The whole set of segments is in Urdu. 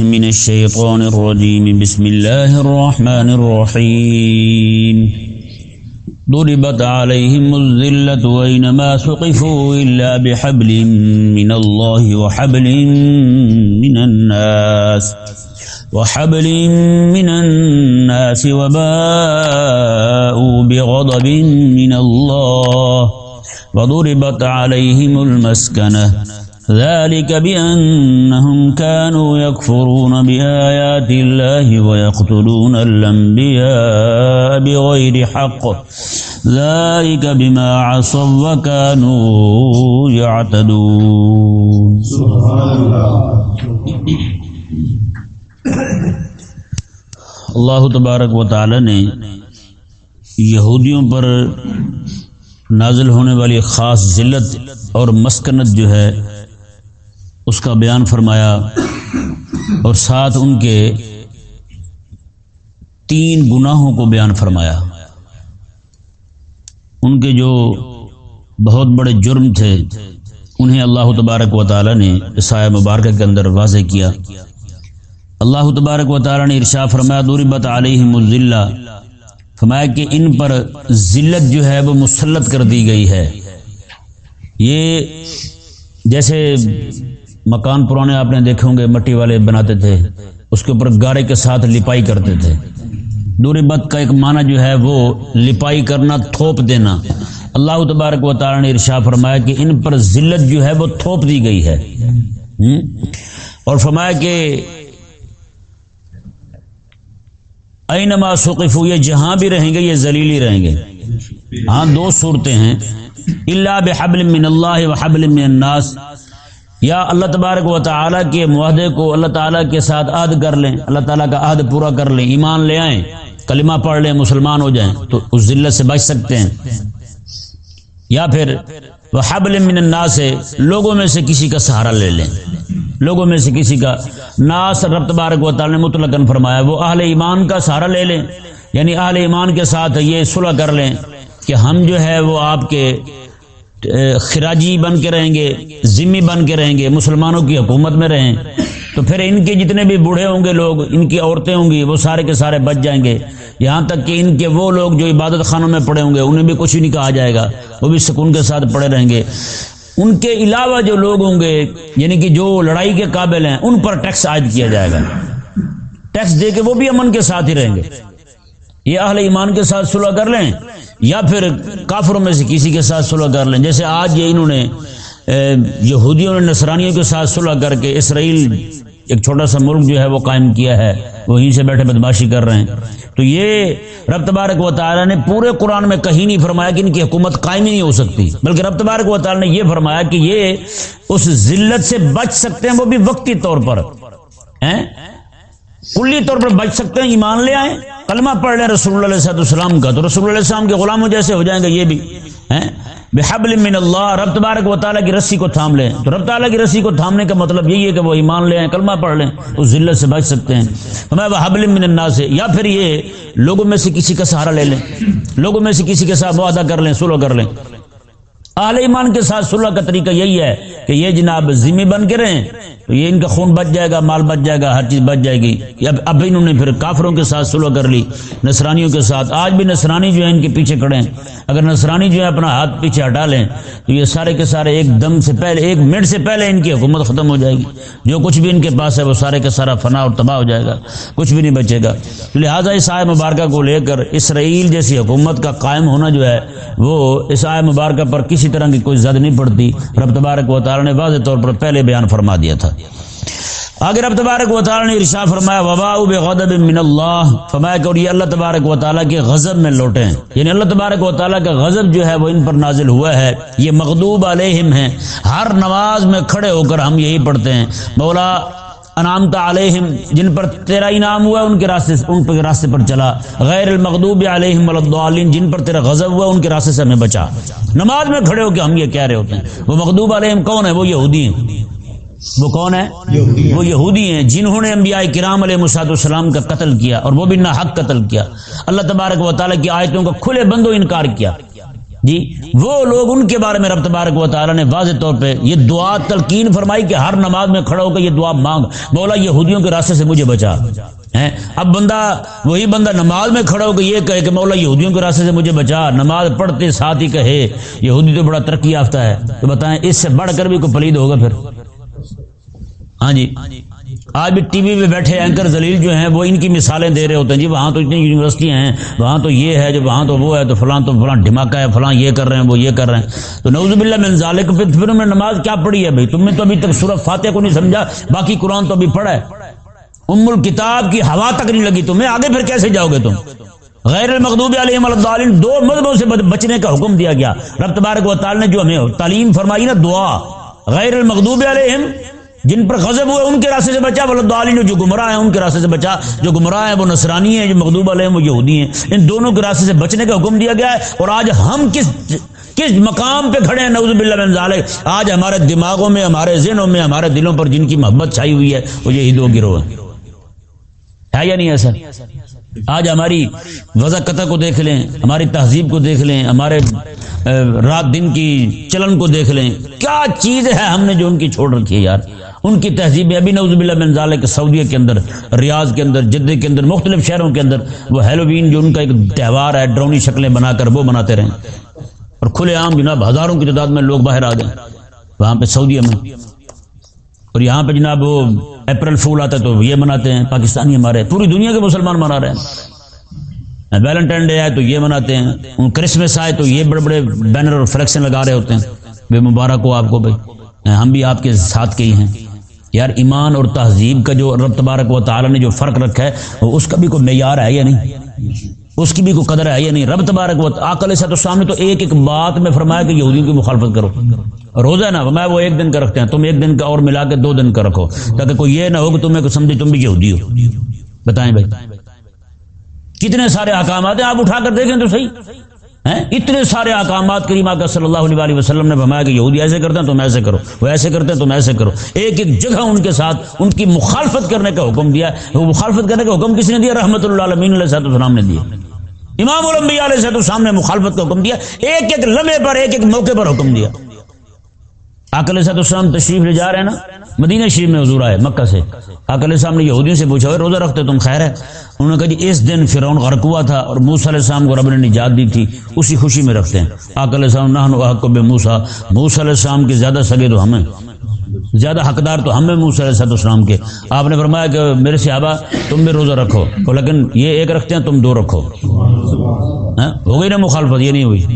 من الشيطان الرجيم. بسم الله الرحمن الرحيم. ضربت عليهم الذلة أينما ثقفوا إلا بحبل من الله وحبل من الناس. وحبل من الناس وباءوا بغضب من الله. وضربت عليهم المسكنة. ذلك بأنهم كانوا يكفرون بآيات الله ويقتلون الأنبياء بغير حق. ذلك بما عصوا وكانوا يعتدون. اللہ تبارک و تعالی نے یہودیوں پر نازل ہونے والی خاص ذلت اور مسکنت جو ہے اس کا بیان فرمایا اور ساتھ ان کے تین گناہوں کو بیان فرمایا۔ ان کے جو بہت بڑے جرم تھے، انہیں اللہ تبارک و تعالی نے عیسائی مبارکہ کے اندر واضح کیا۔ اللہ تبارک و تعالی نے ارشا فرمایا دوری بت علیہ فرمایا کہ ان پر ذلت جو ہے وہ مسلط کر دی گئی ہے۔ یہ جیسے مکان پرانے آپ نے دیکھے ہوں گے، مٹی والے بناتے تھے۔ اس کے اوپر گارے کے ساتھ لپائی کرتے تھے۔ دوری بت کا ایک معنی جو ہے وہ لپائی کرنا، تھوپ دینا۔ اللہ تبارک و تعالی نے ارشا فرمایا کہ ان پر ذلت جو ہے وہ تھوپ دی گئی ہے۔ اور فرمایا کہ اینما سقفو، یہ جہاں بھی رہیں گے، یہ ذلیلی رہیں گے۔ ہاں دو صورتیں ہیں۔ اللہ بحبل من اللہ و حبل من الناس۔ یا اللہ تبارک و تعالیٰ کے معاہدے کو اللہ تعالیٰ کے ساتھ عہد کر لیں، اللہ تعالیٰ کا عہد پورا کر لیں، ایمان لے آئیں، کلمہ پڑھ لیں، مسلمان ہو جائیں، تو اس ذلت سے بچ سکتے ہیں۔ یا پھر وہ حبل من الناس سے لوگوں میں سے کسی کا سہارا لے لیں۔ لوگوں میں سے کسی کا، ناس رب تبارک و تعالیٰ نے مطلقاً فرمایا، وہ اہل ایمان کا سہارا لے لیں۔ یعنی اہل ایمان کے ساتھ یہ صلح کر لیں کہ ہم جو ہے وہ آپ کے خراجی بن کے رہیں گے، ذمی بن کے رہیں گے، مسلمانوں کی حکومت میں رہیں۔ تو پھر ان کے جتنے بھی بوڑھے ہوں گے لوگ، ان کی عورتیں ہوں گی، وہ سارے کے سارے بچ جائیں گے۔ یہاں تک کہ ان کے وہ لوگ جو عبادت خانوں میں پڑے ہوں گے، انہیں بھی کچھ ہی نہیں کہا جائے گا، وہ بھی سکون کے ساتھ پڑے رہیں گے۔ ان کے علاوہ جو لوگ ہوں گے یعنی کہ جو لڑائی کے قابل ہیں، ان پر ٹیکس عائد کیا جائے گا۔ ٹیکس دے کے وہ بھی امن کے ساتھ ہی رہیں گے۔ یہ اہل ایمان کے ساتھ صلح کر لیں۔ یا پھر کافروں میں سے کسی کے ساتھ صلح کر لیں۔ جیسے آج یہ انہوں نے یہودیوں نے نصرانیوں کے ساتھ صلح کر کے اسرائیل ایک چھوٹا سا ملک جو ہے وہ قائم کیا ہے وہیں سے بیٹھے بدماشی کر رہے ہیں۔ تو یہ رب تبارک و تعالیٰ نے پورے قرآن میں کہیں نہیں فرمایا کہ ان کی حکومت قائم ہی نہیں ہو سکتی، بلکہ رب تبارک و تعالیٰ نے یہ فرمایا کہ یہ اس ذلت سے بچ سکتے ہیں، وہ بھی وقتی طور پر۔ کلی طور پر بچ سکتے ہیں، ایمان لے آئیں۔ کلمہ پڑھ لیں رسول اللہ علیہ السلام کا، تو رسول اللہ علیہ السلام کے غلاموں جیسے ہو جائیں گے یہ بھی بحبل من اللہ، رب تبارک و تعالیٰ کی رسی کو تھام لیں۔ تو رب تعالیٰ کی رسی کو تھامنے کا مطلب یہی ہے کہ وہ ایمان لے آئیں، کلمہ پڑھ لیں، اس ذلت سے بچ سکتے ہیں۔ ہمیں حبل من الناس سے یا پھر یہ لوگوں میں سے کسی کا سہارا لے لیں۔ لوگوں میں سے کسی کے ساتھ معاہدہ کر لیں سلو کر لیں۔ اہل ایمان کے ساتھ صلح کا طریقہ یہی ہے کہ یہ جناب ذمہ بن کے رہیں۔ یہ ان کا خون بچ جائے گا، مال بچ جائے گا، ہر چیز بچ جائے گی۔ اب اب انہوں نے پھر کافروں کے ساتھ صلح کر لی، نصرانیوں کے ساتھ۔ آج بھی نصرانی جو ہے ان کے پیچھے کھڑے ہیں۔ اگر نصرانی جو ہے اپنا ہاتھ پیچھے ہٹا لیں، تو یہ سارے کے سارے ایک دم سے پہلے، ایک منٹ سے پہلے ان کی حکومت ختم ہو جائے گی۔ جو کچھ بھی ان کے پاس ہے، وہ سارے کا سارا فنا اور تباہ ہو جائے گا۔ کچھ بھی نہیں بچے گا۔ لہٰذا عیسائی مبارکہ کو لے کر اسرائیل جیسی حکومت کا قائم ہونا جو ہے، وہ عیسائی مبارکہ پر کسی طرح کی کوئی زد نہیں پڑتی۔ رب تبارک و تعالی نے واضح طور پر پہلے بیان فرما دیا تھا۔ آگے رب تبارک و تعالی نے ارشا فرمایا وبا بغضب من اللہ فرمایا کہ اور یہ اللہ تبارک و تعالیٰ کے غضب میں لوٹے ہیں۔ یعنی اللہ تبارک و تعالیٰ کا غضب جو ہے وہ ان پر نازل ہوا ہے۔ یہ مغضوب علیہم ہیں۔ ہر نماز میں کھڑے ہو کر ہم یہی پڑھتے ہیں۔ مولا انعام علیہم، جن پر تیرا انعام ہوا ان کے راستے ان کے راستے پر چلا۔ غیر المغضوب علیہم الضالین، جن پر تیرا غضب ہوا ان کے راستے سے ہمیں بچا۔ نماز میں کھڑے ہو کے ہم یہ کہہ رہے ہوتے ہیں۔ وہ مغضوب علیہم کون ہے وہ یہودی ہیں۔ وہ کون ہے وہ یہودی ہیں جنہوں نے انبیاء کرام علیہ مساط السلام کا قتل کیا اور وہ بھی نہ حق قتل کیا۔ اللہ تبارک و تعالیٰ کی آیتوں کا کھلے بندو انکار کیا۔ جی وہ لوگ ان کے بارے میں رب تبارک و تعالیٰ نے واضح طور پہ یہ دعا تلقین فرمائی کہ ہر نماز میں کھڑا ہو کے یہ دعا مانگ۔ مولا یہودیوں کے راستے سے مجھے بچا۔ اب بندہ وہی بندہ نماز میں کھڑا ہو کے یہ کہے کہ مولا یہودیوں کے راستے سے مجھے بچا نماز پڑھتے ساتھ ہی کہے۔ یہودی تو بڑا ترقی یافتہ ہے۔ تو بتائیں اس سے بڑھ کر بھی کوئی پلید ہوگا پھر؟ ہاں جی۔ آج بھی ٹی وی پہ بیٹھے اینکر زلیل جو ہیں، وہ ان کی مثالیں دے رہے ہوتے ہیں۔ جی وہاں تو اتنی یونیورسٹیاں ہیں، وہاں تو یہ ہے، جو وہاں تو وہ ہے، تو فلاں تو فلاں دھماکہ ہے، فلاں یہ کر رہے ہیں، وہ یہ کر رہے ہیں۔ تو نوز باللہ میں ظالق پھر پھر میں نماز کیا پڑھی ہے بھائی؟ تم نے تو ابھی تک سورہ فاتح کو نہیں سمجھا، باقی قرآن تو ابھی پڑھا ہے۔ ام الکتاب کی ہوا تک نہیں لگی تمہیں، آگے پھر کیسے جاؤ گے تم؟ غیر المقوب علیہ الدالین دو مذہبوں سے بچنے کا حکم دیا گیا۔ رب تبارک و تعالی نے جو ہمیں تعلیم فرمائی نا، دعا۔ غیر المقوب علیہم جن پر غضب ہوئے، ان کے راستے سے بچا۔ ولدالین جو گمراہ ہیں، ان کے راستے سے بچا۔ جو گمراہ ہیں، وہ نصرانی ہیں، جو مغدوب علیہ وہ یہودی ہیں۔ ان دونوں کے راستے سے بچنے کا حکم دیا گیا ہے۔ اور آج ہم کس کس مقام پہ کھڑے ہیں؟ نوز باللہ بن ذالک۔ آج ہمارے دماغوں میں، ہمارے ذہنوں میں، ہمارے دلوں پر جن کی محبت چھائی ہوئی ہے، وہ یہی دو گروہ ہیں۔ ہے یا نہیں ایسا آج ہماری وضاقت کو دیکھ لیں، ہماری تہذیب کو دیکھ لیں، ہمارے رات دن کی چلن کو دیکھ لیں۔ کیا چیز ہے ہم نے جو ان کی چھوڑ رکھی ہے یار؟ ان کی تہذیب ابھی نوز باللہ بن ظالق سعودیہ کے اندر، ریاض کے اندر، جدے کے اندر، مختلف شہروں کے اندر وہ ہیلوین جو ان کا ایک تہوار ہے، ڈرونی شکلیں بنا کر وہ مناتے رہے۔ اور کھلے عام جناب ہزاروں کی تعداد میں لوگ باہر آ گئے۔ وہاں پہ سعودیہ میں۔ اور یہاں پہ جناب وہ اپریل فول آتا ہے تو یہ مناتے ہیں، پاکستانی ہمارے، پوری دنیا کے مسلمان منا رہے ہیں۔ ویلنٹائن ڈے آئے تو یہ مناتے ہیں کرسمس آئے تو یہ بڑے بڑے بینر اور فلیکشن لگا رہے ہوتے ہیں۔ بے مبارک ہو آپ کو بھائی۔ ہم بھی آپ کے ساتھ کے ہی ہیں۔ یار، ایمان اور تہذیب کا جو رب تبارک و تعالی نے جو فرق رکھا ہے اس کا بھی کوئی معیار ہے یا نہیں؟ اس کی بھی کوئی قدر ہے یا نہیں؟ رب تبارک و آکل سے تو سامنے تو ایک ایک بات میں فرمایا کہ یہودیوں کی مخالفت کرو۔ روزہ نا، میں وہ ایک دن کا رکھتے ہیں، تم ایک دن کا اور ملا کے دو دن کا رکھو۔ تاکہ کوئی یہ نہ ہو کہ تمہیں سمجھے تم بھی یہودی ہو۔ بتائیں بھائی۔ کتنے سارے احکامات ہیں، آپ اٹھا کر دیکھیں تو صحیح۔ اتنے سارے احکامات کریمہ کا صلی اللہ علیہ وسلم نے فرمایا کہ یہودی ایسے کرتے ہیں تم ایسے کرو، وہ ایسے کرتے ہیں تم ایسے کرو۔ ایک ایک جگہ ان کے ساتھ ان کی مخالفت کرنے کا حکم دیا۔ وہ مخالفت کرنے کا حکم کس نے دیا؟ رحمت اللہ علیہ السلام نے دیا۔ امام الانبیاء علیہ السلام نے مخالفت کا حکم دیا۔ ایک ایک لمحے پر، ایک ایک موقع پر حکم دیا۔ آکل صاحب السلام تشریف لے جا رہے ہیں نا، مدینہ شریف میں حضور آئے، مکہ سے۔ آکل صاحب نے یہودیوں سے پوچھا روزہ رکھتے تم خیر ہے؟ انہوں نے کہا جی اس دن فرعون غرق ہوا تھا اور موسا علیہ السلام کو رب نے نجات دی تھی، اسی خوشی میں رکھتے ہیں۔ آکل السلام نہ حق بے موسا موسا علیہ السلام کے زیادہ سگے تو ہمیں، زیادہ حقدار تو ہمیں موسا علیہ السلام کے۔ آپ نے فرمایا کہ میرے صحابہ، تم بھی روزہ رکھو۔ لیکن یہ ایک رکھتے ہیں، تم دو رکھو۔ ہاں، ہو گئی نا مخالفت؟ یہ نہیں ہوئی۔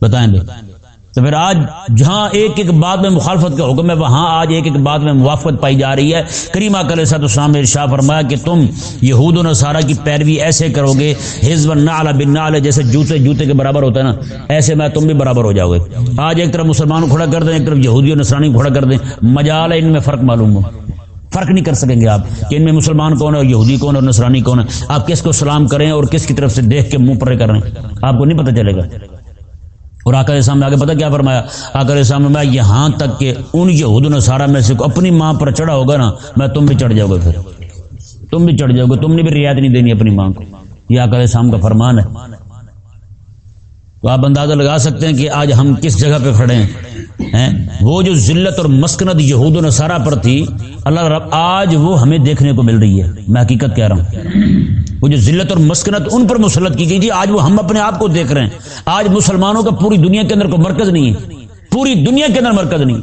بتائیں بھائی۔ تو پھر آج جہاں ایک ایک بات میں مخالفت کا حکم ہے، وہاں آج ایک ایک بات میں موافقت پائی جا رہی ہے۔ کریمہ کل صد السلام نے ارشا فرمایا کہ تم یہود و نصارہ کی پیروی ایسے کرو گے، حزب النعل بالنعل جیسے جوتے جوتے کے برابر ہوتا ہے نا، ایسے میں تم بھی برابر ہو جاؤ گے۔ آج ایک طرف مسلمانوں کھڑا کر دیں، ایک طرف یہودی و نصرانی کھڑا کر دیں۔ مجال ہے، ان میں فرق معلوم ہو۔ فرق نہیں کر سکیں گے آپ کہ ان میں مسلمان کون ہے اور یہودی کون ہے اور نصرانی کون ہے۔ آپ کس کو سلام کریں اور کس کی طرف سے دیکھ کے منہ پر کریں آپ کو نہیں پتہ چلے گا۔ اور آکر اسلام نے آگے پتہ کیا فرمایا؟ آکر اسلام نے فرمایا، یہاں تک کہ ان یہود نصارہ میں سے اپنی ماں پر چڑھا ہوگا نا، میں تم بھی چڑھ جاؤ گے پھر۔ تم بھی چڑھ جاؤ گے، تم نے بھی رعایت نہیں دینی اپنی ماں کو۔ یہ آکر اسلام کا فرمان ہے۔ تو آپ اندازہ لگا سکتے ہیں کہ آج ہم کس جگہ پہ کھڑے ہیں؟ وہ جو ذلت اور مسکنت یہود و نصارہ پر تھی، اللہ رب، آج وہ ہمیں دیکھنے کو مل رہی ہے۔ میں حقیقت کہہ رہا ہوں۔ وہ جو ذلت اور مسکنت ان پر مسلط کی گئی تھی، آج وہ ہم اپنے آپ کو دیکھ رہے ہیں۔ آج مسلمانوں کا پوری دنیا کے اندر کوئی مرکز نہیں ہے۔ پوری دنیا کے اندر مرکز نہیں۔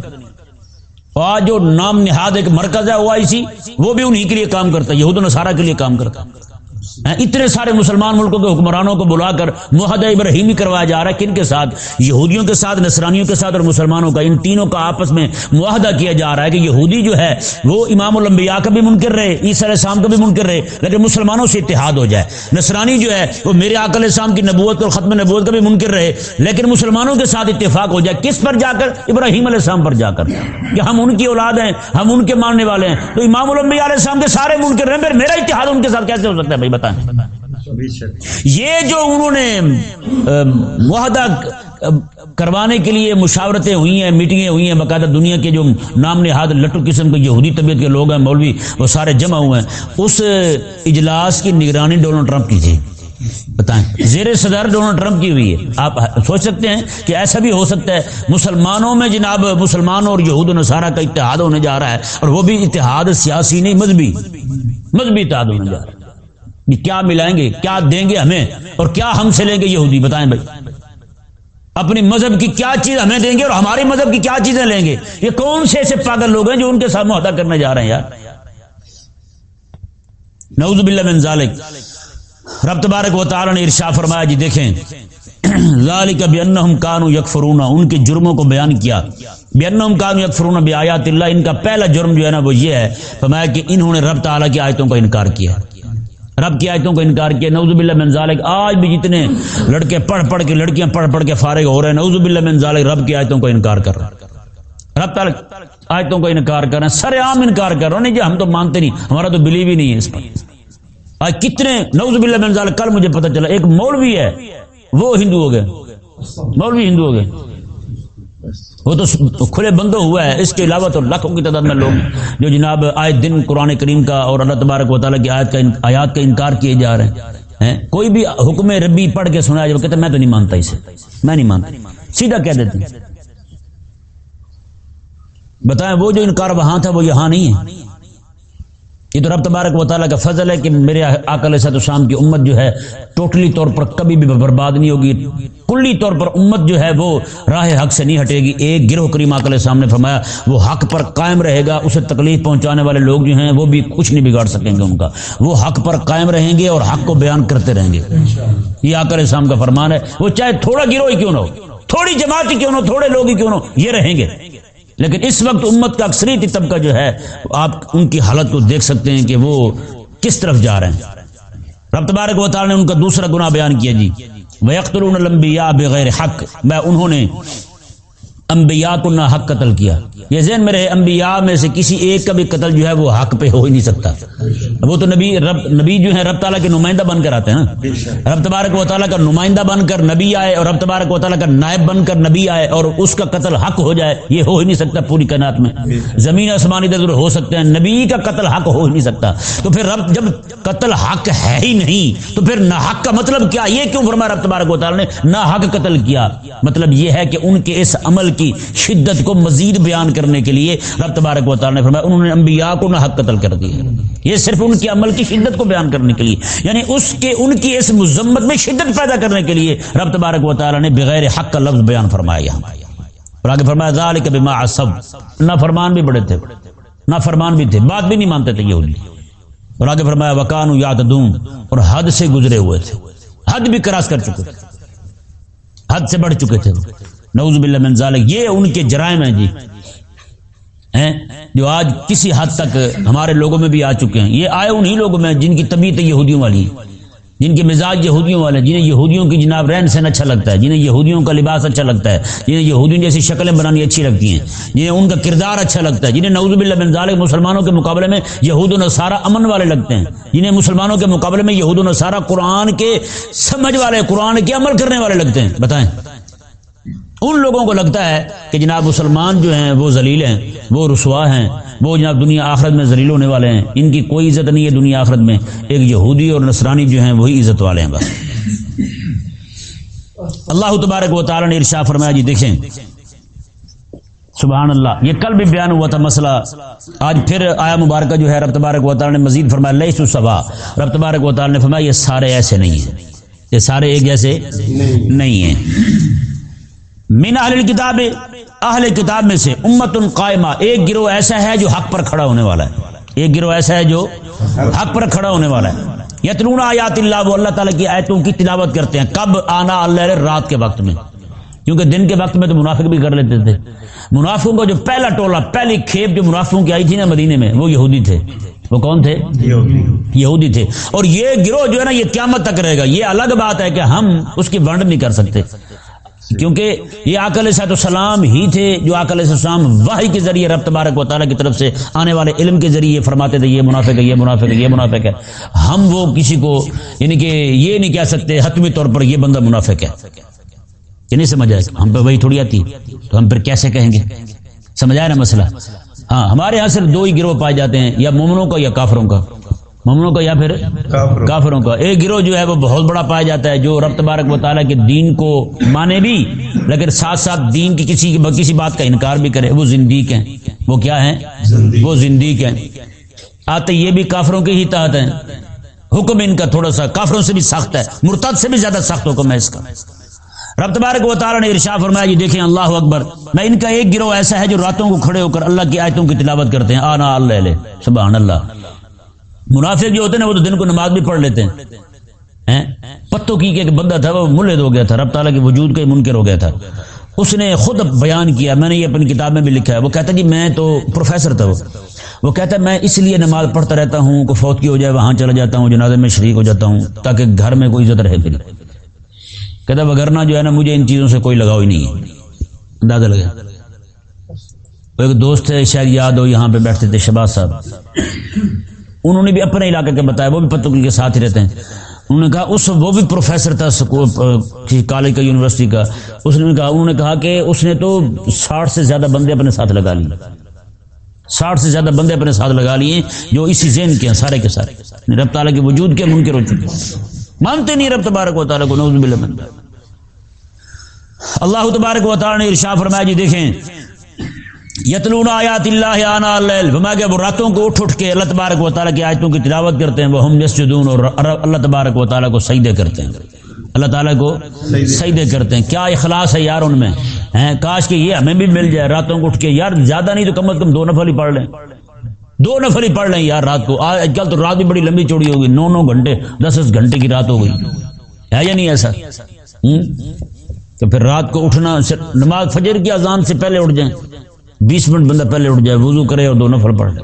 آج جو نام نہاد ایک مرکز ہے، او آئی سی، وہ بھی انہی کے لیے کام کرتا ہے، یہود و نصارہ کے لیے کام کرتا ہے۔ اتنے سارے مسلمان ملکوں کے حکمرانوں کو بلا کر معاہدہ ابراہیمی کروایا جا رہا ہے، کن کے ساتھ؟ یہودیوں کے ساتھ، نصرانیوں کے ساتھ اور مسلمانوں کا، ان تینوں کا آپس میں معاہدہ کیا جا رہا ہے کہ یہودی جو ہے، وہ امام الانبیاء کا بھی منکر رہے، عیسی علیہ السلام کا بھی منکر رہے، لیکن مسلمانوں سے اتحاد ہو جائے۔ نصرانی جو ہے، وہ میرے علیہ السلام کی نبوت اور ختم نبوت کا بھی منکر رہے، لیکن مسلمانوں کے ساتھ اتفاق ہو جائے۔ کس پر جا کر؟ ابراہیم علیہ السلام پر جا کر۔ کہ ہم ان کی اولاد ہیں، ہم ان کے ماننے والے ہیں۔ تو امام الانبیاء علیہ السلام کے سارے منکر رہے میرا اتحاد ان کے ساتھ کیسے ہو سکتا ہے؟ بھائی بتا بتائیں یہ جو انہوں نے معاہدہ کروانے کے لیے مشاورتیں ہوئی ہیں، میٹنگیں ہوئی ہیں، باقاعدہ دنیا کے جو نام نہاد لٹو قسم کے یہودی طبیعت کے لوگ ہیں، مولوی، وہ سارے جمع ہوئے ہیں۔ اس اجلاس کی نگرانی ڈونلڈ ٹرمپ کی تھی بتائیں، زیر صدر ڈونلڈ ٹرمپ کی ہوئی ہے۔ آپ سوچ سکتے ہیں کہ ایسا بھی ہو سکتا ہے، مسلمانوں میں جناب مسلمانوں اور یہود نصارہ کا اتحاد ہونے جا رہا ہے اور وہ بھی اتحاد سیاسی نہیں، مذہبی مذہبی اتحاد ہونے جا رہا ہے۔ کیا ملائیں گے، کیا دیں گے ہمیں؟ اور کیا ہم سے لیں گے یہودی؟ بتائیں بھائی۔ اپنی مذہب کی کیا چیز ہمیں دیں گے اور ہمارے مذہب کی کیا چیزیں لیں گے؟ یہ کون سے ایسے پاگل لوگ ہیں جو ان کے ساتھ معاہدہ کرنے جا رہے ہیں یار؟ نعوذ باللہ من ذالک۔ رب تبارک و تعالی نے ارشا فرمایا جی دیکھیں۔ ذالک بانہم کانوا یکفرون، ان کے جرموں کو بیان کیا۔ بانہم کانوا یکفرون بیاات اللہ، ان کا پہلا جرم جو ہے نا وہ یہ ہے۔ فرمایا کہ انہوں نے رب تعالی کی آیتوں کا انکار کیا۔ رب کی آیتوں کا انکار کیا، نعوذ باللہ من ذالک۔ آج بھی جتنے لڑکے پڑھ پڑھ کے لڑکیاں پڑھ پڑھ کے فارغ ہو رہے ہیں، نعوذ باللہ من ذالک رب کی آیتوں کا انکار کر رہے ہیں۔ رب تعالی آیتوں کا انکار کر رہے ہیں، سر عام انکار کر رہے ہیں۔ نہیں جی ہم تو مانتے نہیں، ہمارا تو بلیو ہی نہیں ہے اس پر۔ آج کتنے، نعوذ باللہ من ذالک، کل مجھے پتہ چلا، ایک مولوی ہے، وہ ہندو ہو گئے۔ مولوی ہندو ہو گئے۔ وہ تو کھلے بندوں ہوا ہے اس کے علاوہ تو لاکھوں کی تعداد میں لوگ جو جناب آئے دن قرآن کریم کا اور اللہ تبارک و تعالیٰ کی آیت کا آیات کا انکار کیے جا رہے ہیں۔ کوئی بھی حکم ربی پڑھ کے سنا جائے کہتے میں تو نہیں مانتا اسے۔ میں نہیں مانتا۔ سیدھا کہہ دیتے ہیں۔ بتائیں، وہ جو انکار وہاں تھا، وہ یہاں نہیں ہے۔ یہ تو رب تبارک و تعالیٰ کا فضل ہے کہ میرے آکل صد السلام کی امت جو ہے، ٹوٹلی طور پر کبھی بھی برباد نہیں ہوگی۔ کلی طور پر امت جو ہے وہ راہ حق سے نہیں ہٹے گی۔ ایک گروہ کریم آکل سامنے فرمایا، وہ حق پر قائم رہے گا، اسے تکلیف پہنچانے والے لوگ جو ہیں وہ بھی کچھ نہیں بگاڑ سکیں گے ان کا۔ وہ حق پر قائم رہیں گے اور حق کو بیان کرتے رہیں گے۔ یہ آکل اسلام کا فرمان ہے۔ وہ چاہے تھوڑا گروہ ہی کیوں نہ ہو، تھوڑی جماعت ہی کیوں نہ ہو، تھوڑے لوگ ہی کیوں نہ ہو، یہ رہیں گے۔ لیکن اس وقت امت کا اکثریتی طبقہ جو ہے، آپ ان کی حالت کو دیکھ سکتے ہیں کہ وہ کس طرف جا رہے ہیں۔ رب تبارک و تعالی نے ان کا دوسرا گناہ بیان کیا جی۔ وہ لمبیا بغیر حق. میں انہوں نے انبیاء کو نہ حق قتل کیا۔ یہ ذہن میں رہے، انبیاء میں سے کسی ایک کا بھی قتل جو ہے وہ حق پہ ہو ہی نہیں سکتا۔ وہ تو نبی، رب، نبی جو ہے رب تعالیٰ کے نمائندہ بن کر آتے ہیں نا۔ رب تبارک و تعالیٰ کا نمائندہ بن کر نبی آئے اور رب تبارک و تعالیٰ کا نائب بن کر نبی آئے اور اس کا قتل حق ہو جائے، یہ ہو ہی نہیں سکتا پوری کائنات میں۔ زمین آسمانی در ہو سکتے ہیں، نبی کا قتل حق ہو ہی نہیں سکتا۔ تو پھر رب، جب قتل حق ہے ہی نہیں، تو پھر نہ حق کا مطلب کیا؟ یہ کیوں فرمایا رب تبارک و تعالیٰ نے؟ نہ حق قتل کیا۔ مطلب یہ ہے کہ ان کے اس عمل کی شدت کو مزید بیان کرنے کے لیے رب تبارک و تعالیٰ نے فرمایا، انہوں نے انبیاء کو نہ حق قتل کر دیا یہ صرف ان کے عمل کی شدت کو بیان کرنے کے لیے یعنی اس کے، ان کی اس مذمت میں شدت پیدا کرنے کے لیے رب تبارک و تعالیٰ نے بغیر حق کا لفظ بیان فرمایا۔ اور آگے فرمایا، ذالک بما عصب نہ فرمان بھی بڑے تھے۔ نہ فرمان بھی تھے۔ بات بھی نہیں مانتے تھے یہودی اور آگے فرمایا، وکانو یاتدون اور حد سے گزرے ہوئے تھے۔ حد بھی کراس کر چکے تھے۔ حد سے بڑھ چکے تھے۔ نعوذ باللہ من ذالک، یہ ان کے جرائم ہیں جی۔ ہیں؟ جو آج کسی حد تک ہمارے لوگوں میں بھی آ چکے ہیں۔ یہ آئے انہی لوگوں میں جن کی طبیعت یہودیوں والی جن کے مزاج یہودیوں والے جنہیں یہودیوں کی جناب رہن سہن اچھا لگتا ہے، جنہیں یہودیوں کا لباس اچھا لگتا ہے، جنہیں یہودیوں جیسی شکلیں بنانی اچھی لگتی ہیں، جنہیں ان کا کردار اچھا لگتا ہے، جنہیں نعوذ باللہ بن ذالک مسلمانوں کے مقابلے میں یہود و نصارہ امن والے لگتے ہیں، جنہیں مسلمانوں کے مقابلے میں یہود و نصارہ قرآن کے سمجھ والے، قرآن کے عمل کرنے والے لگتے ہیں۔ بتائیں۔ ان لوگوں کو لگتا ہے کہ جناب مسلمان جو ہیں وہ ذلیل ہیں وہ رسوا ہیں وہ جناب دنیا آخرت میں ذلیل ہونے والے ہیں۔ ان کی کوئی عزت نہیں ہے دنیا آخرت میں۔ ایک یہودی اور نصرانی جو ہیں وہی عزت والے ہیں بس۔ اللہ تبارک و تعالی نے ارشا فرمایا جی دیکھیں۔ سبحان اللہ یہ کل بھی بیان ہوا تھا مسئلہ۔ آج پھر آیا مبارکہ جو ہے رب تبارک و تعالی نے مزید فرمایا لئی سبا۔ رب تبارک و تعالی نے فرمایا یہ سارے ایسے نہیں ہیں۔ یہ سارے ایک جیسے نہیں ہیں۔ من اہل کتاب اہل کتاب میں سے امت قائمہ، ایک گروہ ایسا ہے جو حق پر کھڑا ہونے والا ہے۔ ایک گروہ ایسا ہے جو حق پر کھڑا ہونے والا ہے۔ یتنون آیات اللہ، وہ اللہ تعالیٰ کی آیتوں کی تلاوت کرتے ہیں۔ کب آنا اللہ رات کے وقت میں۔ کیونکہ دن کے وقت میں تو منافق بھی کر لیتے تھے۔ منافقوں کا جو پہلا ٹولہ، پہلی کھیپ جو منافقوں کی آئی تھی نا مدینے میں، وہ یہودی تھے۔ وہ کون تھے؟ یہودی تھے۔ اور یہ گروہ جو ہے نا، یہ قیامت تک رہے گا۔ یہ الگ بات ہے کہ ہم اس کی ونڈ نہیں کر سکتے۔ جی۔ کیونکہ یہ آکل صاحب السلام ہی تھے جو آکل السلام واحد کے ذریعے رب تبارک و تعالیٰ کی طرف سے آنے والے علم کے ذریعے فرماتے تھے، یہ منافق ہے، یہ منافق ہے، یہ منافق ہے۔ ہم وہ کسی کو یعنی کہ یہ نہیں کہہ سکتے حتمی طور پر یہ بندہ منافق ہے۔ یہ نہیں سمجھ آئے ہم پہ وہی تھوڑی آتی، تو ہم پھر کیسے کہیں گے؟ سمجھ آئے نا مسئلہ؟ ہاں ہمارے یہاں صرف دو ہی گروہ پائے جاتے ہیں، یا مومنوں کا یا کافروں کا۔ مومنوں کا یا پھر کافروں کا۔ ایک گروہ جو ہے وہ بہت بڑا پایا جاتا ہے جو رب تبارک و تعالیٰ کے دین کو مانے بھی لیکن ساتھ ساتھ دین کی کسی کسی بات کا انکار بھی کرے۔ وہ زندیق ہیں۔ وہ کیا ہیں۔ وہ زندیق ہیں۔ آتے یہ بھی کافروں کے ہی تحت ہیں۔ حکم ان کا تھوڑا سا کافروں سے بھی سخت ہے۔ مرتد سے بھی زیادہ سخت حکم ہے اس کا۔ رب تبارک و تعالیٰ نے ارشا فرمایا جی دیکھیں اللہ اکبر میں ان کا ایک گروہ ایسا ہے جو راتوں کو کھڑے ہو کر اللہ کی آیتوں کی تلاوت کرتے ہیں۔ آنا اللہ لے سبحان اللہ۔ منافق جو ہوتے ہیں نا، وہ تو دن کو نماز بھی پڑھ لیتے ہیں۔ پتوں کی کہ ایک بندہ تھا، وہ ملد ہو گیا تھا۔ رب تعالیٰ کے وجود کا ہی منکر ہو گیا تھا۔ اس نے خود بیان کیا۔ میں نے یہ اپنی کتاب میں بھی لکھا ہے۔ وہ کہتا جی میں تو پروفیسر تھا وہ۔ وہ کہتا ہے میں اس لیے نماز پڑھتا رہتا ہوں کو فوت کی ہو جائے وہاں چلا جاتا ہوں، جنازے میں شریک ہو جاتا ہوں، تاکہ گھر میں کوئی عزت رہے میری کہتا وگرنا جو ہے نا، مجھے ان چیزوں سے کوئی لگاؤ ہی نہیں ہے۔ اندازہ لگا۔ وہ ایک دوست ہے، شاید یاد ہو، یہاں پہ بیٹھتے تھے شباز صاحب۔ انہوں نے بھی اپنے علاقے کے بتایا، وہ بھی پتوکی کے ساتھ ہی رہتے ہیں۔ انہوں نے کہا، اس وہ بھی پروفیسر تھا کسی کالج کا، یونیورسٹی کا۔ اس نے کہا، انہوں نے کہا کہ اس نے تو ساٹھ سے زیادہ بندے اپنے ساتھ لگا لیے۔ ساٹھ سے زیادہ بندے اپنے ساتھ لگا لیے جو اسی ذہن کے ہیں، سارے کے سارے۔ یعنی رب تعالیٰ کے وجود کے منکر ہو چکے مانتے نہیں رب تبارک و تعالیٰ کو نوز باللہ اللہ تبارک و تعالیٰ نے ارشاد فرمایا جی دیکھیں یتلون آیات اللہ آنا اللیل فرمایا کہ وہ راتوں کو اٹھ اٹھ کے اللہ تبارک و تعالیٰ کی آیتوں کی تلاوت کرتے ہیں وہ ہم یسجدون اور اللہ تبارک و تعالیٰ کو سجدے کرتے ہیں۔ اللہ تعالیٰ کو سجدے کرتے ہیں۔ کیا اخلاص ہے یار ان میں؟ ہیں، کاش کہ یہ ہمیں بھی مل جائے راتوں کو اٹھ کے۔ یار زیادہ نہیں تو کم از کم دو نفل ہی پڑھ لیں۔ دو نفل ہی پڑھ لیں یار رات کو۔ آج کل تو رات بھی بڑی لمبی چوڑی ہوگی نو نو گھنٹے، دس دس گھنٹے کی رات ہو گئی۔ ہے یا نہیں ایسا؟ تو پھر رات کو اٹھنا، نماز فجر کی اذان سے پہلے اٹھ جائیں۔ بیس منٹ بندہ پہلے اٹھ جائے وضو کرے اور دو نفل پڑھ لے۔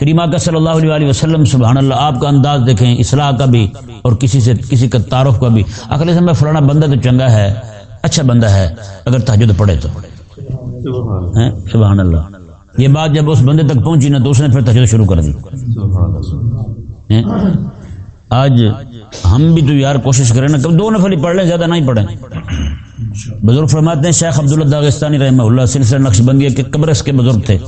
کریمہ کا صلی اللہ علیہ وسلم سبحان اللہ آپ کا انداز دیکھیں اصلاح کا بھی اور کسی سے کسی کا تعارف کا بھی۔ اگلے سے میں فلانا بندہ تو چنگا ہے اچھا بندہ ہے اگر تحجد پڑھے تو۔ سبحان اللہ۔ یہ بات جب اس بندے تک پہنچی نا تو اس نے پھر تحجد شروع کر دی؟ آج ہم بھی تو یار کوشش کریں نا کب دو نفل ہی پڑھ لیں زیادہ نہیں پڑھیں۔ بزرگ فرماتے ہیں، شیخ عبداللہ داغستانی رحمہ اللہ، سلسلہ نقش بندی کے قبرس کے بزرگ تھے۔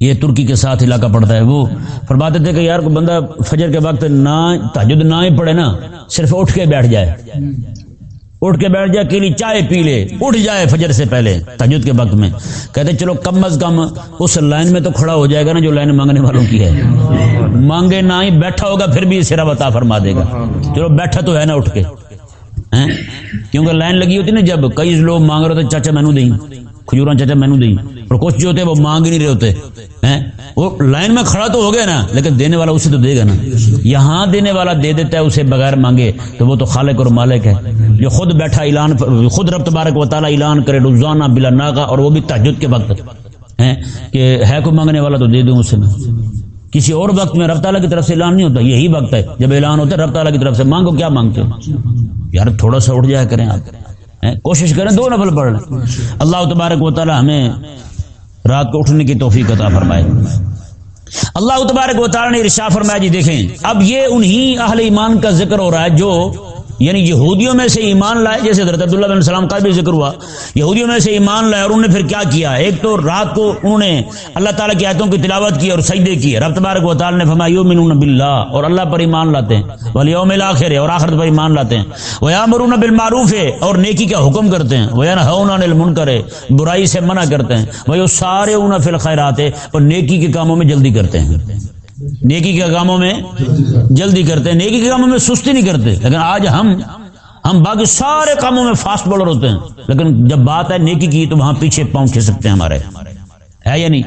یہ ترکی کے ساتھ علاقہ پڑتا ہے۔ وہ فرماتے تھے کہ یار کو بندہ فجر کے وقت نہ تحجد نہ ہی پڑھے نا، صرف اٹھ کے بیٹھ جائے۔ اٹھ کے بیٹھ جائے، کیلی چائے پی لے، اٹھ جائے فجر سے پہلے تحجد کے وقت میں۔ کہتے چلو کم از کم اس لائن میں تو کھڑا ہو جائے گا نا جو لائن مانگنے والوں کی ہے۔ مانگے نہ ہی بیٹھا ہوگا، پھر بھی سرا بتا فرما دے گا۔ چلو بیٹھا تو ہے نا اٹھ کے۔ کیونکہ لائن لگی ہوتی نا، جب کئی لوگ مانگ رہے ہوتے چاچا مینو دیں کھجورا چاچا مینو دیں۔ اور کچھ جو ہوتے وہ مانگ ہی نہیں رہے ہوتے وہ لائن میں کھڑا تو ہو گیا نا، لیکن دینے والا اسے تو دے گا نا۔ یہاں دینے والا دے دیتا ہے، اسے بغیر مانگے، تو وہ تو خالق اور مالک ہے۔ جو خود بیٹھا اعلان، خود رب تبارک و تعالیٰ اعلان کرے، روزانہ بلا ناگا اور وہ بھی تحجد کے وقت، ہیں؟ کہ ہے کوئی مانگنے والا تو دے دوں اسے میں۔ کسی اور وقت میں رب تعالیٰ کی طرف سے اعلان نہیں ہوتا، یہی وقت ہے۔ جب اعلان ہوتا ہے، رب تعالیٰ کی طرف سے مانگو، کیا مانگتے ہو؟ یار تھوڑا سا اٹھ جایا کریں آپ۔ کوشش کریں، دو نفل پڑھ لیں۔ اللہ تبارک و تعالیٰ ہمیں رات کو اٹھنے کی توفیق عطا فرمائے۔ اللہ تبارک و تعالیٰ نے ارشا فرمایا جی دیکھیں، اب یہ انہی اہل ایمان کا ذکر ہو رہا ہے جو یعنی یہودیوں میں سے ایمان لائے، جیسے حضرت عبداللہ بن سلام کا بھی ذکر ہوا، یہودیوں میں سے ایمان لائے اور انہوں نے پھر کیا کیا؟ ایک تو رات کو انہوں نے اللہ تعالیٰ کی آیتوں کی تلاوت کی اور سجدے کی رب تبارک و تعالیٰ نے فرمایا، یؤمنون باللہ، اور اللہ پر ایمان لاتے ہیں، والیوم الاخر، اور آخرت پر ایمان لاتے ہیں۔ ویامرون بالمعروف ہے اور نیکی کا حکم کرتے ہیں۔ وینہون عن المنکر ہے برائی سے منع کرتے ہیں۔ ویسارعون فی الخیرات ہے اور نیکی کے کاموں میں جلدی کرتے ہیں۔ نیکی کے کاموں میں جلدی کرتے ہیں، نیکی کے کاموں میں سستی نہیں کرتے۔ لیکن آج ہم ہم باقی سارے کاموں میں فاسٹ بولر ہوتے ہیں۔ لیکن جب بات ہے نیکی کی، تو وہاں پیچھے پاؤں کھسکتے ہیں ہمارے۔ ہے یا نہیں؟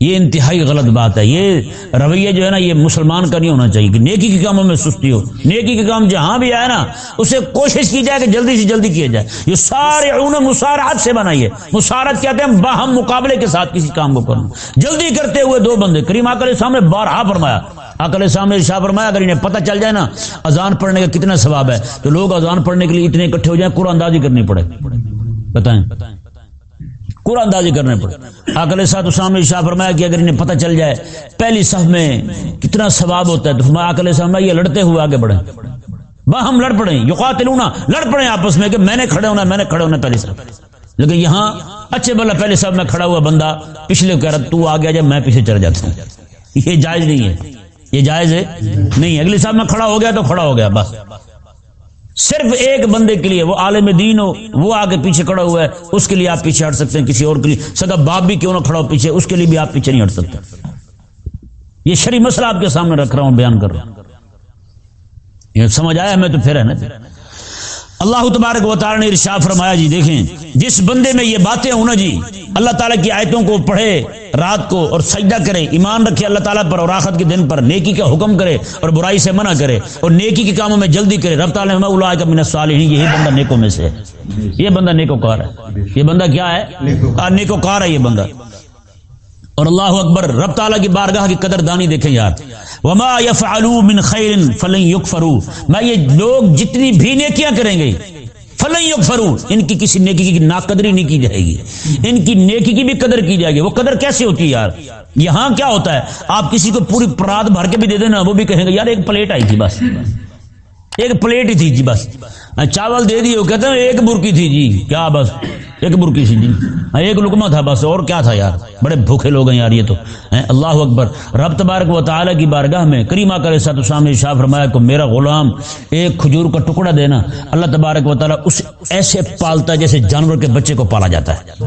یہ انتہائی غلط بات ہے۔ یہ رویہ جو ہے نا، یہ مسلمان کا نہیں ہونا چاہیے۔ کہ نیکی کے کاموں میں سستی ہو۔ نیکی کے کام جہاں بھی آئے نا، اسے کوشش کی جائے کہ جلدی سے جلدی کیا جائے۔ یہ سارے اون مسارات سے بنائیے مسارت کہتے ہیں؟ باہم مقابلے کے ساتھ کسی کام کو کرنا۔ جلدی کرتے ہوئے دو بندے، کریم آکر سامنے بارہا فرمایا۔ آکر سامنے شاہ فرمایا، اگر انہیں پتہ چل جائے نا، اذان پڑھنے کا کتنا ثواب ہے، تو لوگ اذان پڑھنے کے لیے اتنے اکٹھے ہو جائیں، قرآن اندازی کرنی پڑے۔ بتائیں۔ قرآن اندازی کرنے پڑے آکل ساتھ اسلام شاہ فرمایا کہ اگر انہیں پتہ چل جائے، پہلی صف میں کتنا ثواب ہوتا ہے، تو فرمایا آکل صاحب یہ لڑتے ہوئے آگے بڑھیں۔ با ہم لڑ پڑیں، یقاتلونا، لڑ پڑیں آپس میں کہ میں نے کھڑے ہونا میں نے کھڑے ہونا پہلی صف۔ لیکن یہاں اچھے بلا پہلے صف میں کھڑا ہوا بندہ پچھلے کہہ رہا، تو آگے جائے میں پیچھے چل جاتا ہوں۔ یہ جائز نہیں ہے۔ یہ جائز ہے؟ نہیں، اگلی صاحب میں کھڑا ہو گیا تو کھڑا ہو گیا، بس۔ صرف ایک بندے کے لیے، وہ عالم دین ہو، وہ آگے پیچھے کھڑا ہوا ہے، اس کے لیے آپ پیچھے ہٹ سکتے ہیں، کسی اور کے لیے۔ سگا باپ بھی کیوں نہ کھڑا ہو پیچھے، اس کے لیے بھی آپ پیچھے نہیں ہٹ سکتے۔ یہ شری مسئلہ آپ کے سامنے رکھ رہا ہوں، بیان کر رہا ہوں۔ یہ سمجھ آیا ہمیں تو پھر ہے نا۔ اللہ تبارک و تعالی نے ارشاد فرمایا جی دیکھیں، جس بندے میں یہ باتیں ہوں نا جی اللہ تعالیٰ کی آیتوں کو پڑھے، رات کو اور سجدہ کرے، ایمان رکھے اللہ تعالیٰ پر اور آخت کے دن پر نیکی کا حکم کرے اور برائی سے منع کرے اور نیکی کے کاموں میں جلدی کرے، رب تعالیٰ اللہ کا من الصالحین، یہی بندہ نیکوں میں سے ہے۔ یہ بندہ نیکو کار ہے۔ یہ بندہ کیا ہے؟ نیکو کار ہے یہ بندہ۔ اور اللہ اکبر رب تعالیٰ کی بارگاہ کی قدر دانی دیکھیں یار۔ وما يفعلوا من خیر فلن يكفروا۔ میں یہ لوگ جتنی بھی نیکیاں کریں گے، فلن يكفروا۔ ان کی کسی نیکی کی ناقدری نہیں کی جائے گی۔ ان کی نیکی کی بھی قدر کی جائے گی۔ وہ قدر کیسے ہوتی ہے یار؟ یہاں کیا ہوتا ہے؟ آپ کسی کو پوری پرات بھر کے بھی دے دینا، وہ بھی کہیں گے، یار ایک پلیٹ آئی تھی بس۔ ایک پلیٹ ہی تھی جی بس۔ چاول دے دیے وہ کہتے ہیں ایک برکی تھی جی۔ کیا بس؟ ایک برکی سی جی۔ ہاں، ایک لکما تھا بس، اور کیا تھا یار؟ بڑے بھوکے لوگ ہیں یار یہ تو۔ ہاں، اللہ اکبر۔ رب تبارک و تعالی کی بارگاہ میں کریمہ کرے سات نے شاہ فرمایا کو میرا غلام ایک کھجور کا ٹکڑا دینا، اللہ تبارک و تعالی اس ایسے پالتا ہے جیسے جانور کے بچے کو پالا جاتا ہے۔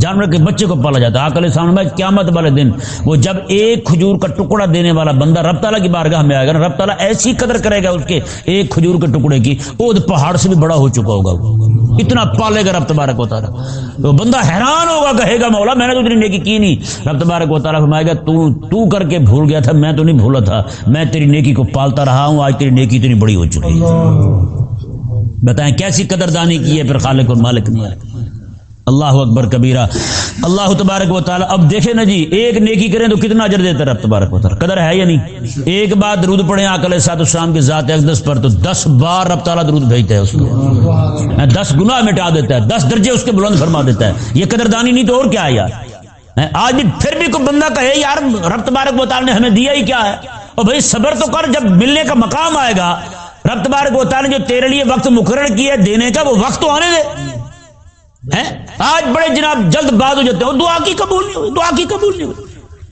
جانور کے بچے کو پالا جاتا ہے۔ آکل سامنے قیامت والے دن وہ جب ایک کھجور کا ٹکڑا دینے والا بندہ رب تعالیٰ کی بارگاہ میں آئے گا رب تعالیٰ ایسی قدر کرے گا اس کے ایک کھجور کے ٹکڑے کی، وہ پہاڑ سے بھی بڑا ہو چکا ہوگا۔ اتنا پالے گا رب تبارک و تعالیٰ۔ تو بندہ حیران ہوگا کہے گا مولا میں نے تو اتنی نیکی کی نہیں۔ رب تبارک و تعالیٰ فرمائے گا تو تو کر کے بھول گیا تھا میں تو نہیں بھولا تھا۔ میں تیری نیکی کو پالتا رہا ہوں آج تیری نیکی اتنی بڑی ہو چکی ہے۔ بتائیں کیسی قدردانی کی ہے پھر خالق اور مالک نہیں آئے اللہ اکبر کبیرہ۔ اللہ تبارک و تعالیٰ، اب دیکھیں نا جی ایک نیکی کریں تو کتنا اجر دیتا رب تبارک و تعالیٰ؟ قدر ہے یا نہیں؟ ایک بار درود پڑھیں آکل سات السلام کے ذات اقدس پر تو دس بار رب تعالیٰ درود بھیجتا ہے اس کو۔ دس گناہ مٹا دیتا ہے، دس درجے اس کے بلند فرما دیتا ہے۔ یہ قدردانی نہیں تو اور کیا ہے یار؟ آج بھی پھر بھی کوئی بندہ کہے، یار رب تبارک و تعالیٰ نے ہمیں دیا ہی کیا ہے؟ اور بھائی صبر تو کر، جب ملنے کا مقام آئے گا، رب تبارک و تعالیٰ نے جو تیرے لیے وقت مقرر کیا دینے کا، وہ وقت تو آنے دے۔ آج بڑے جناب جلد باز ہو جاتے ہیں دعا کی قبول نہیں ہوئی، دعا کی قبول نہیں ہوئی۔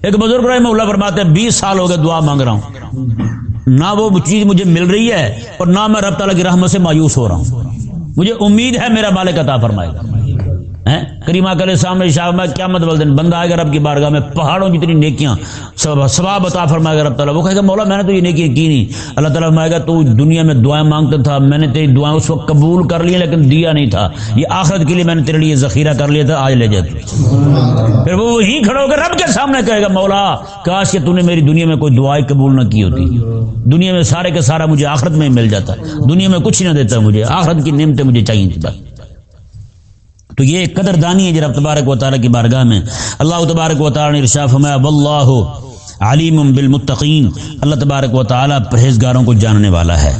ایک بزرگ رہے میں اللہ فرماتے ہیں، بیس سال ہو گئے دعا مانگ رہا ہوں۔ نہ وہ چیز مجھے مل رہی ہے اور نہ میں رب تعالیٰ کی رحمت سے مایوس ہو رہا ہوں۔ مجھے امید ہے میرا مالک عطا فرمائے گا۔ کریما کرے سامنے شاہ میں کیا مت دن بندہ آئے گا رب کی بارگاہ میں، پہاڑوں جتنی نیکیاں ثواب عطا فرمائے گا رب تعالیٰ۔ وہ کہے گا، مولا، میں نے تو یہ نیکی کی نہیں۔ اللہ تعالیٰ فرمائے گا، تو دنیا میں دعائیں مانگتا تھا، میں نے تیری دعائیں اس وقت قبول کر لی، لیکن دیا نہیں تھا۔ یہ آخرت کے لیے میں نے تیرے لیے ذخیرہ کر لیا تھا، آج لے جائے پھر وہ وہی کھڑا ہو کر رب کے سامنے کہے گا، مولا، کاش کہ تو نے میری دنیا میں کوئی دعائیں قبول نہ کی ہوتی۔ دنیا میں سارے کا سارا مجھے آخرت میں مل جاتا۔ دنیا میں کچھ نہ دیتا مجھے، آخرت کی نعمتیں مجھے چاہیے تھی تو یہ قدر دانی ہے جی جب تبارک و تعالیٰ کی بارگاہ میں۔ اللہ تبارک و تعالیٰ نے ارشاف فرمایا، واللہ علیم بالمتقین اللہ تبارک و تعالیٰ پرہیزگاروں کو جاننے والا ہے۔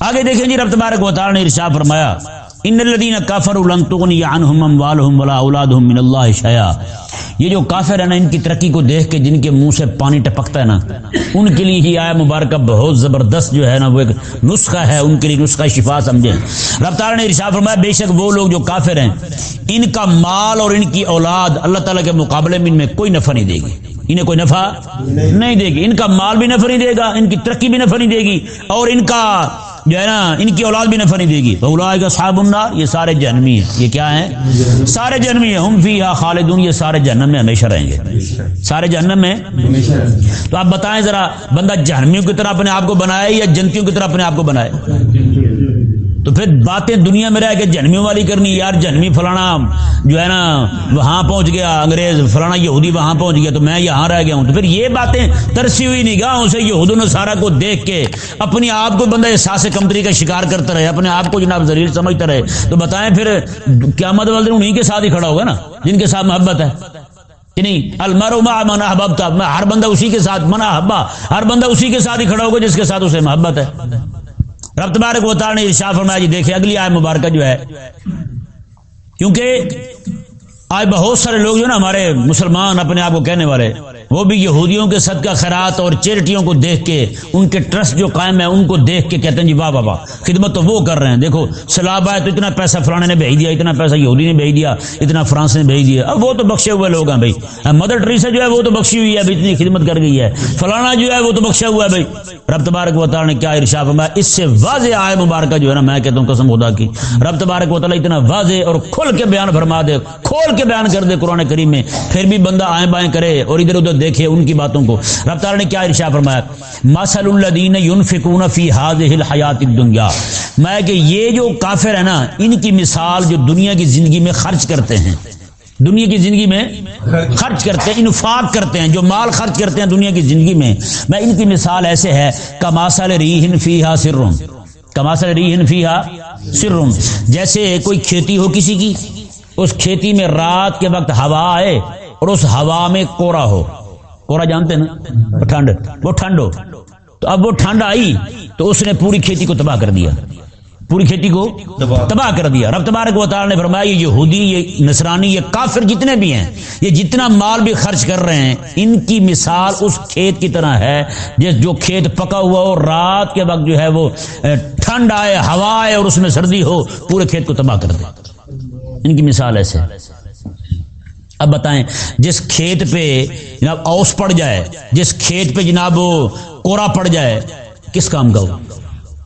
آگے دیکھیں جی رب تبارک و تعالیٰ نے ارشاف فرمایا ان الذين كفروا لن تغني عنهم اموالهم ولا اولادهم من الله شيئا۔ یہ جو کافر ہے نا ان کی ترقی کو دیکھ کے جن کے منہ سے پانی ٹپکتا ہے نا ان کے لیے ہی آیا مبارکہ بہت زبردست جو ہے نا وہ ایک نسخہ ہے ان کے لیے نسخہ شفا سمجھے رب تعالیٰ نے ارشاد فرمایا بے شک وہ لوگ جو کافر ہیں ان کا مال اور ان کی اولاد اللہ تعالیٰ کے مقابلے میں ان میں کوئی نفع نہیں دے گی۔ انہیں کوئی نفع نہیں دے گی۔ ان کا مال بھی نفع نہیں دے گا ان کی ترقی بھی نفع نہیں دے گی۔ اور ان کا جو ہے نا، ان کی اولاد بھی نفع نہیں دے گی۔ صاحب النار، یہ سارے جہنمی ہیں۔ یہ کیا ہیں؟ سارے جہنمی ہیں۔ ہم فی خالدون، یہ سارے جہنم میں ہمیشہ رہیں گے۔ سارے جہنم میں۔ تو آپ بتائیں ذرا، بندہ جہنمیوں کی طرح اپنے آپ کو بنائے یا جنتیوں کی طرح اپنے آپ کو بنائے؟ تو پھر باتیں دنیا میں رہ کے جہنمیوں والی کرنی، یار جہنمی فلانا جو ہے نا، وہاں پہنچ گیا، انگریز فلانا یہودی وہاں پہنچ گیا، تو میں یہاں رہ گیا ہوں۔ تو پھر یہ باتیں ترسی ہوئی نگاہوں سے یہود سارا کو دیکھ کے اپنی آپ کو بندہ احساس کمپنی کا شکار کرتا رہے، اپنے آپ کو جناب ذریعہ سمجھتا رہے۔ تو بتائیں پھر قیامت والے انہیں کے ساتھ ہی کھڑا ہوگا نا، جن کے ساتھ محبت ہے۔ کہ نہیں؟ المرو منا احباب تھا ہر بندہ اسی کے ساتھ منا حبا ہر بندہ اسی کے ساتھ ہی کھڑا ہوگا جس کے ساتھ اسے محبت ہے۔ رب تبارک و تعالی نے ارشاد فرمایا جی دیکھیں، اگلی آئے مبارکہ جو ہے، کیونکہ آج بہت سارے لوگ جو نا ہمارے مسلمان اپنے آپ کو کہنے والے وہ بھی یہودیوں کے صدقہ خیرات اور چیریٹیوں کو دیکھ کے، ان کے ٹرسٹ جو قائم ہے، ان کو دیکھ کے کہتے ہیں جی واہ واہ واہ، خدمت تو وہ کر رہے ہیں۔ دیکھو سلاب آئے تو اتنا پیسہ فلانے نے بھیج دیا، اتنا پیسہ یہودی نے بھیج دیا، اتنا فرانس نے بھیج دیا۔ اب وہ تو بخشے ہوئے لوگ ہیں بھائی۔ مدر ٹریسا جو ہے، وہ تو بخشی ہوئی ہے ابھی اتنی خدمت کر گئی ہے۔ فلانا جو ہے، وہ تو بخشا ہوا ہے بھائی۔ رب تبارک و تعالیٰ نے کیا ارشا فرمایا، اس سے واضح آئے مبارکہ جو ہے نا، میں کہتا ہوں قسم خدا کی۔ رب تبارک و تعالیٰ اتنا واضح اور کھل کے بیان فرما دے، کھول کے بیان کر دے قرآن کریم میں۔ پھر بھی بندہ آئیں بائیں کرے اور ادھر ادھر دیکھے ان کی باتوں کو۔ رب تعالیٰ نے کیا ارشا فرمایا؟ مسل الدین یونفقون فی حاضح الحیات الدنیا میں کہ یہ جو کافر ہے نا، ان کی مثال جو دنیا کی زندگی میں خرچ کرتے ہیں۔ دنیا کی زندگی میں خرچ کرتے ہیں، انفاق کرتے ہیں، جو مال خرچ کرتے ہیں دنیا کی زندگی میں۔ میں ان کی مثال ایسے ہے کماسل ریحن فیہا سرم کماسل ریحن فیہا سرم جیسے کوئی کھیتی ہو کسی کی، اس کھیتی میں رات کے وقت ہوا آئے اور اس ہوا میں کورا ہو۔ کورا جانتے ہیں نا؟ وہ ٹھنڈ وہ ٹھنڈ ہو۔ تو اب وہ ٹھنڈ آئی تو اس نے پوری کھیتی کو تباہ کر دیا۔ پوری کھیتی کو تباہ۔ کر دیا۔ رب تبارک و تعالی نے فرمایا یہ یہودی یہ نصرانی یہ کافر جتنے بھی ہیں یہ جتنا مال بھی خرچ کر رہے ہیں ان کی مثال اس کھیت کی طرح ہے۔ جس جو کھیت پکا ہوا ہو رات کے وقت جو ہے وہ ٹھنڈ آئے ہوا آئے اور اس میں سردی ہو پورے کھیت کو تباہ کر دے۔ ان کی مثال ایسے۔ ہے اب بتائیں، جس کھیت پہ جناب اوس پڑ جائے، جس کھیت پہ جناب کوڑا پڑ جائے، کس کام کا ہو؟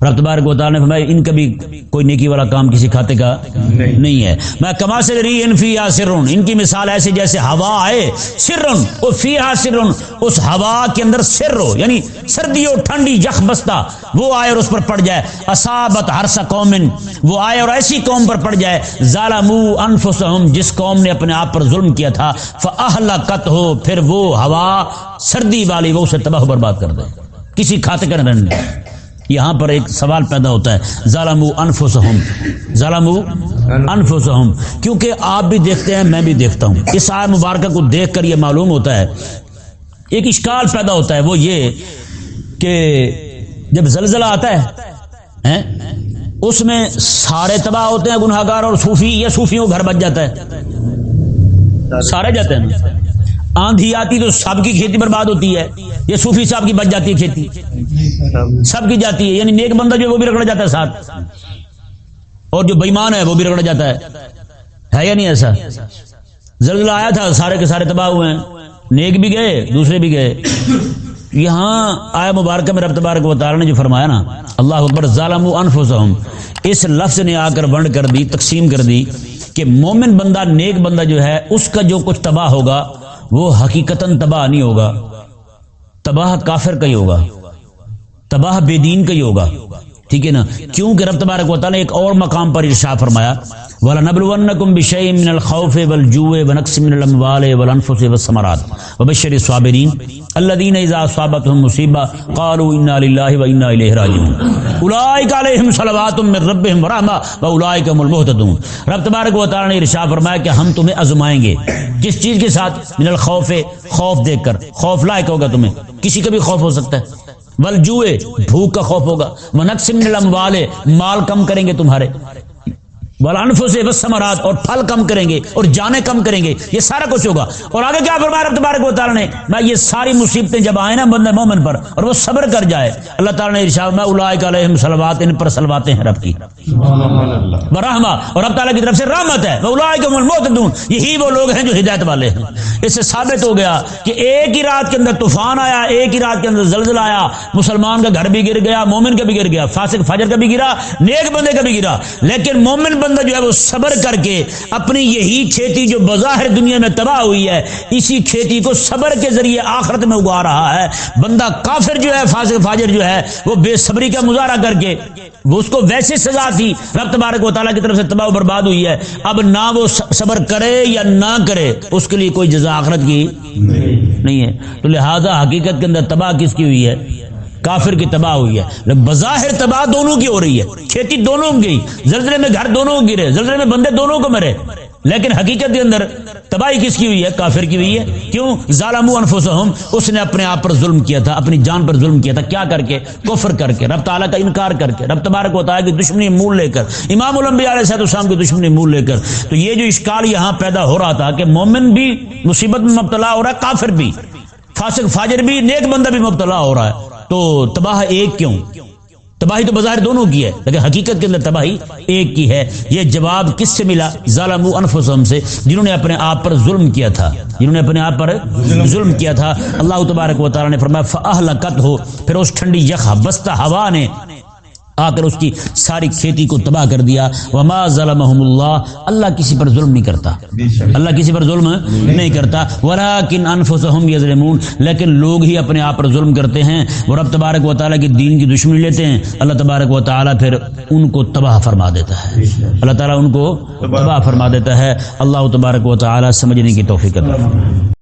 رب تبارک و تعالیٰ نے فرمایا ان کا بھی کوئی نیکی والا کام کسی کھاتے کا نہیں۔ ہے۔ میں کما سے ری انفی یا سرن۔ ان کی مثال ایسی جیسے ہوا آئے سرن۔ وہ فی سرن اس ہوا کے اندر سر ہو یعنی سردی ہو ٹھنڈی یخ بستہ وہ آئے اور اس پر پڑ جائے۔ اصابت ہرس قومن وہ آئے اور ایسی قوم پر پڑ جائے۔ ظالمو انفسہم جس قوم نے اپنے آپ پر ظلم کیا تھا فاہلکت ہو پھر وہ ہوا سردی والی وہ اسے تباہ برباد کر دے۔ کسی کھاتے کا نہیں یہاں پر ایک سوال پیدا ہوتا ہے۔ ظالمو انفسہم۔ ظالمو انفسہم۔ کیونکہ آپ بھی دیکھتے ہیں، میں بھی دیکھتا ہوں۔ اس آئے مبارکہ کو دیکھ کر یہ معلوم ہوتا ہے۔ ایک اشکال پیدا ہوتا ہے، وہ یہ کہ جب زلزلہ آتا ہے اس میں سارے تباہ ہوتے ہیں گناہ گار اور صوفی یا صوفیوں گھر بچ جاتا ہے۔ سارے جاتے ہیں۔ آندھی آتی تو سب کی کھیتی برباد ہوتی ہے۔ یہ صوفی صاحب کی بچ جاتی ہے کھیتی۔ سب کی جاتی ہے یعنی نیک بندہ جو ہے وہ بھی رگڑا جاتا ہے ساتھ۔ اور جو بےمان ہے وہ بھی رگڑا جاتا ہے۔ ہے یا نہیں ایسا؟ زلزلہ آیا تھا، سارے کے سارے تباہ ہوئے ہیں۔ نیک بھی گئے، دوسرے بھی گئے۔ یہاں آیا مبارکہ میں رب تبارک و تعالی نے جو فرمایا نا، اللہ اکبر ظالم انفسہم۔ اس لفظ نے آ کر ونڈ کر دی، تقسیم کر دی کہ مومن بندہ، نیک بندہ جو ہے، اس کا جو کچھ تباہ ہوگا، وہ حقیقتاً تباہ نہیں ہوگا۔ تباہ کافر کا ہی ہوگا۔ تباہ بے دین کا ہی ہوگا۔ ٹھیک ہے نا؟ کیونکہ رب تبارک و تعالیٰ نے ایک اور مقام پر ارشا فرمایا۔ وَلَنَبْلُوَنَّكُمْ بِشَيْءٍ مِّنَ الْخَوْفِ وَالْجُوعِ وَنَقْصٍ مِّنَ الْأَمْوَالِ وَالْأَنفُسِ وَالثَّمَرَاتِ. وَبَشِّرِ الصَّابِرِينَ الَّذِينَ إِذَا أَصَابَتْهُم مُّصِيبَةٌ قَالُوا إِنَّا لِلَّهِ وَإِنَّا إِلَيْهِ رَاجِعُونَ. أُولَٰئِكَ عَلَيْهِمْ صَلَوَاتٌ مِّن رَّبِّهِمْ وَرَحْمَةٌ وَأُولَٰئِكَ هُمُ الْمُهْتَدُونَ رب تبارک و تعالی نے ارشاد فرمایا کہ ہم تمہیں آزمائیں گے. کس چیز کے ساتھ من الخوف، خوف دیکھ کر، خوف لائق ہوگا تمہیں. کسی کا بھی خوف ہو سکتا ہے. ولجوئے بھوک کا خوف ہوگا. منقسم الاموال، مال کم کریں گے تمہارے. ولانف سے بس سمرات اور پھل کم کریں گے اور جانے کم کریں گے یہ سارا کچھ ہوگا۔ اور آگے کیا فرمایا رب تبارک و تعالی نے؟ میں یہ ساری مصیبتیں جب آئیں نا بندے مومن پر اور وہ صبر کر جائے اللہ تعالی نے ارشاد میں اولئک علیہم صلوات ان پر صلواتیں ہیں رب کی۔ برحمہ۔ اور رب تعالیٰ کی طرف سے رحمت ہے۔ اولئک هم یہی وہ لوگ ہیں جو ہدایت والے ہیں۔ اس سے ثابت ہو گیا کہ ایک ہی رات کے اندر طوفان آیا ایک ہی رات کے اندر زلزلہ آیا۔ مسلمان کا گھر بھی گر گیا مومن کا بھی گر گیا فاسق فاجر کا بھی گرا نیک بندے کا بھی گرا۔ لیکن مومن بندہ جو ہے وہ صبر کر کے اپنی یہی کھیتی جو بظاہر دنیا میں تباہ ہوئی ہے اسی کھیتی کو صبر کے ذریعے آخرت میں اگا رہا ہے۔ بندہ کافر جو ہے فاسق فاجر جو ہے وہ بے صبری کا مظاہرہ کر کے وہ اس کو ویسے سزا تھی۔ رب تبارک و تعالیٰ کی طرف سے تباہ و برباد ہوئی ہے۔ اب نہ وہ صبر کرے یا نہ کرے اس کے لیے کوئی جزا آخرت کی نہیں ہے۔ تو لہذا حقیقت کے اندر تباہ کس کی ہوئی ہے؟ کافر کی تباہ ہوئی ہے۔ بظاہر تباہ دونوں کی ہو رہی ہے۔ کھیتی دونوں کی۔ گئی زلزلے میں گھر دونوں گرے۔ زلزلے میں بندے دونوں کو مرے۔ لیکن حقیقت کے اندر تباہی کس کی ہوئی ہے؟ کافر کی ہوئی ہے۔ کیوں؟ ظالم انفسہم۔ اس نے اپنے آپ پر ظلم کیا تھا، اپنی جان پر ظلم کیا تھا۔ کیا کر کے؟ کفر کر کے۔ رب تعالیٰ کا انکار کر کے۔ رب تبارک ہوتا ہے کہ دشمنی مول لے کر۔ امام الانبیاء علیہ صاحب السلام کی دشمنی مول لے کر۔ تو یہ جو اشکال یہاں پیدا ہو رہا تھا کہ مومن بھی مصیبت میں مبتلا ہو رہا ہے، کافر بھی۔ فاسق، فاجر بھی، نیک بندہ بھی مبتلا ہو رہا ہے۔ تو تباہ ایک کیوں؟ تباہی تو بظاہر دونوں کی ہے، لیکن حقیقت کے اندر تباہی ایک کی ہے۔ یہ جواب کس سے ملا؟ ظالم انفسهم سے، جنہوں نے اپنے آپ پر ظلم کیا تھا۔ جنہوں نے اپنے آپ پر ظلم کیا تھا۔ اللہ تبارک و تعالیٰ نے فرمایا فاہلکت ہو پھر اس ٹھنڈی یخ بستہ ہوا نے آ کر اس کی ساری کھیتی کو تباہ کر دیا۔ وما ظلمهم اللہ اللہ کسی پر ظلم نہیں کرتا۔ اللہ کسی پر ظلم نہیں کرتا۔ ولیکن انفسهم یظلمون لیکن لوگ ہی اپنے آپ پر ظلم کرتے ہیں وہ رب تبارک و تعالیٰ کی دین کی دشمنی لیتے ہیں۔ اللہ تبارک و تعالیٰ پھر ان کو تباہ فرما دیتا ہے۔ اللہ تعالیٰ ان کو تباہ فرما دیتا ہے۔ اللہ تبارک و تعالیٰ سمجھنے کی توفیق عطا